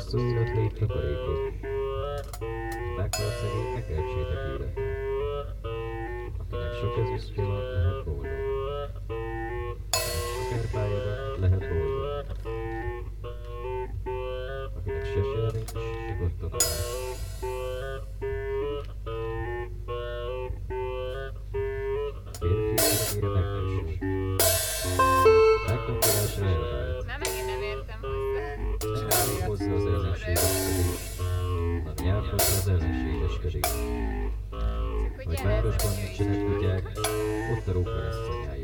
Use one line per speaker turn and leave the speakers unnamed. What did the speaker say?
Hosszú élet lép takarékot. Meghal szegénynek elcsétek élet. Akinek sok ezüstje van, lehet boldog. Akinek sok erpája van, lehet boldog. Akinek se se nincs, nyugodtan áll. Férfi örömére megnősül. Megfontolásra elvált.
Nem
hozza az ellenségeskedés. Nem nyelvhozza az ellenségeskedés.
Csak hogy
Hogy városban
is
nincsenek kutyák, ott a róka lesz anyája.